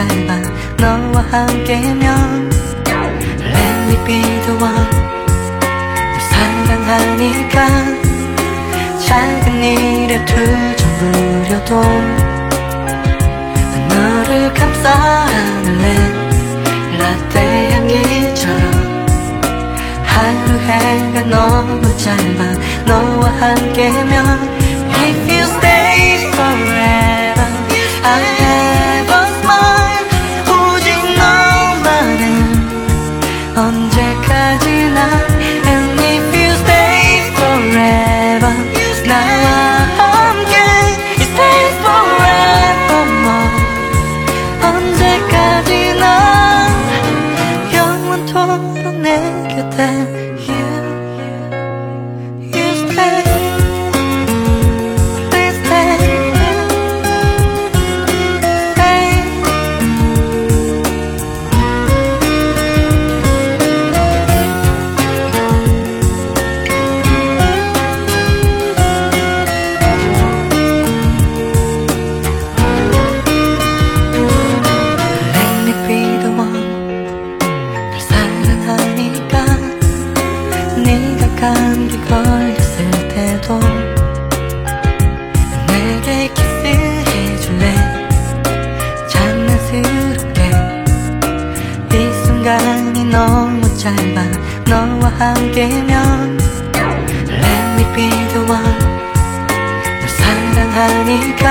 짧아 너와 함께면 Let me be the one 널 사랑하니까 작은 일에 투정 부려도 난 너를 감싸 안을래. 라떼 향기처럼 하루 해가 너무 짧아 너와 함께면 If you stay forever 언제까지나 영원토록 내 곁에 장난스럽게. 이 순간이 너무 짧아 너와 함께면 Let me be the one. 널 사랑하니까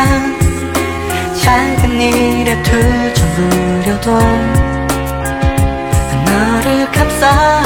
작은 일에 투정 부려도 난 너를 감싸